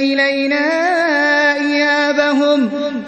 إلينا إيابهم.